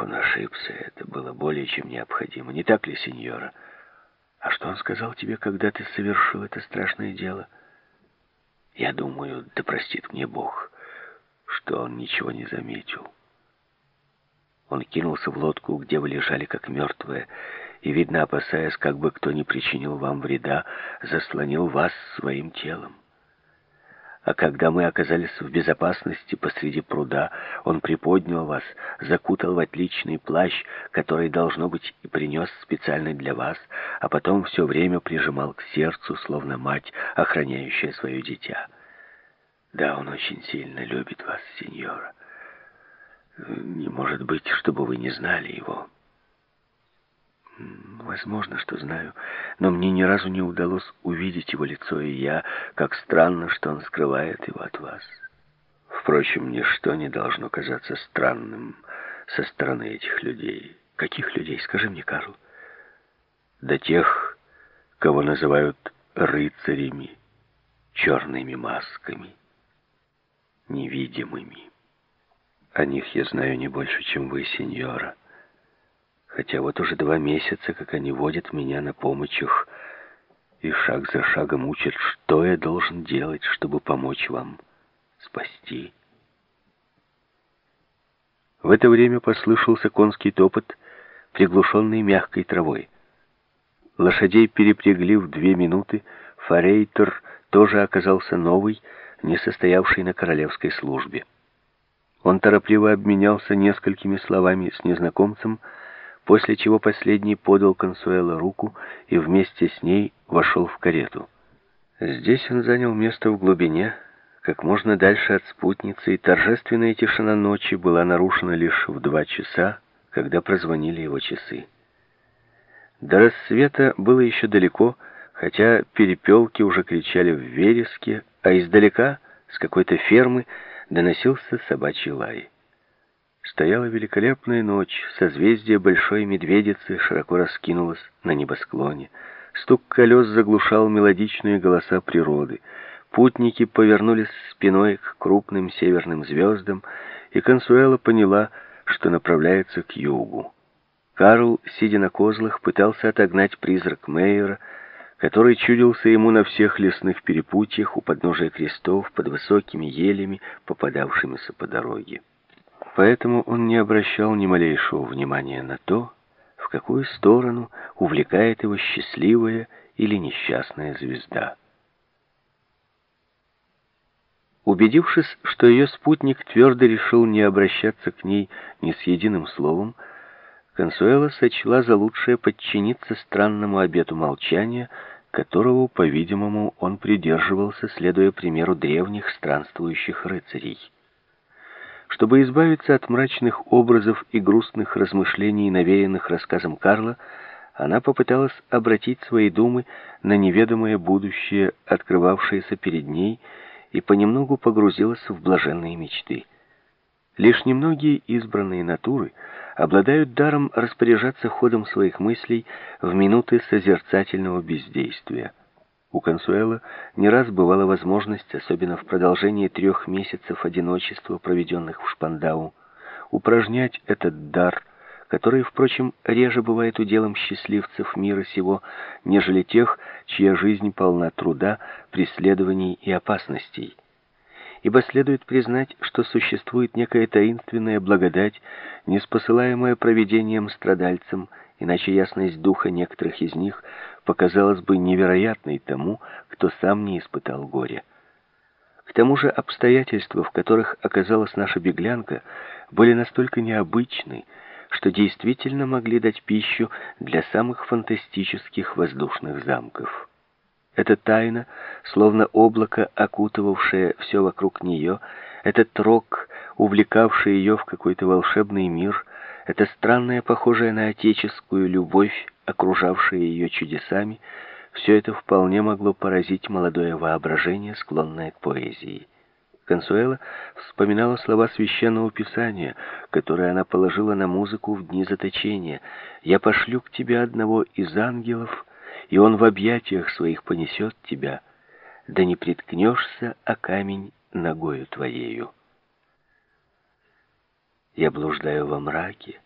Ох, он ошибся, это было более чем необходимо. Не так ли, сеньора? А что он сказал тебе, когда ты совершил это страшное дело? Я думаю, да простит мне Бог, что он ничего не заметил. Он кинулся в лодку, где вы лежали как мертвые, и, видно, опасаясь, как бы кто ни причинил вам вреда, заслонил вас своим телом. А когда мы оказались в безопасности посреди пруда, он приподнял вас, закутал в отличный плащ, который, должно быть, и принес специально для вас, а потом все время прижимал к сердцу, словно мать, охраняющая свое дитя. Да, он очень сильно любит вас, сеньора. Не может быть, чтобы вы не знали его. Возможно, что знаю, но мне ни разу не удалось увидеть его лицо, и я, как странно, что он скрывает его от вас. Впрочем, ничто не должно казаться странным со стороны этих людей. Каких людей, скажи мне, Карл? До тех, кого называют рыцарями, черными масками, невидимыми. О них я знаю не больше, чем вы, сеньора. Хотя вот уже два месяца, как они водят меня на помощь их, и шаг за шагом учат, что я должен делать, чтобы помочь вам спасти. В это время послышался конский топот, приглушенный мягкой травой. Лошадей перепрягли в две минуты, форейтер тоже оказался новый, не состоявший на королевской службе. Он торопливо обменялся несколькими словами с незнакомцем, после чего последний подал Консуэло руку и вместе с ней вошел в карету. Здесь он занял место в глубине, как можно дальше от спутницы, и торжественная тишина ночи была нарушена лишь в два часа, когда прозвонили его часы. До рассвета было еще далеко, хотя перепелки уже кричали в вереске, а издалека, с какой-то фермы, доносился собачий лай. Стояла великолепная ночь, созвездие Большой Медведицы широко раскинулось на небосклоне. Стук колес заглушал мелодичные голоса природы. Путники повернулись спиной к крупным северным звездам, и Консуэла поняла, что направляется к югу. Карл, сидя на козлах, пытался отогнать призрак Мейера, который чудился ему на всех лесных перепутьях у подножия крестов под высокими елями, попадавшимися по дороге. Поэтому он не обращал ни малейшего внимания на то, в какую сторону увлекает его счастливая или несчастная звезда. Убедившись, что ее спутник твердо решил не обращаться к ней ни с единым словом, Консуэла сочла за лучшее подчиниться странному обету молчания, которого, по-видимому, он придерживался, следуя примеру древних странствующих рыцарей. Чтобы избавиться от мрачных образов и грустных размышлений, навеянных рассказом Карла, она попыталась обратить свои думы на неведомое будущее, открывавшееся перед ней, и понемногу погрузилась в блаженные мечты. Лишь немногие избранные натуры обладают даром распоряжаться ходом своих мыслей в минуты созерцательного бездействия. У Консуэла не раз бывала возможность, особенно в продолжении трех месяцев одиночества, проведенных в Шпандау, упражнять этот дар, который, впрочем, реже бывает уделом счастливцев мира сего, нежели тех, чья жизнь полна труда, преследований и опасностей. Ибо следует признать, что существует некая таинственная благодать, неспосылаемая провидением страдальцам, иначе ясность духа некоторых из них показалась бы невероятной тому, кто сам не испытал горя. К тому же обстоятельства, в которых оказалась наша беглянка, были настолько необычны, что действительно могли дать пищу для самых фантастических воздушных замков. Эта тайна, словно облако, окутывавшее все вокруг нее, этот рок, увлекавший ее в какой-то волшебный мир, эта странная, похожая на отеческую любовь, окружавшая ее чудесами, все это вполне могло поразить молодое воображение, склонное к поэзии. Консуэла вспоминала слова священного писания, которые она положила на музыку в дни заточения. «Я пошлю к тебе одного из ангелов, и он в объятиях своих понесет тебя, да не приткнешься о камень ногою твоею». Я блуждаю во мраке,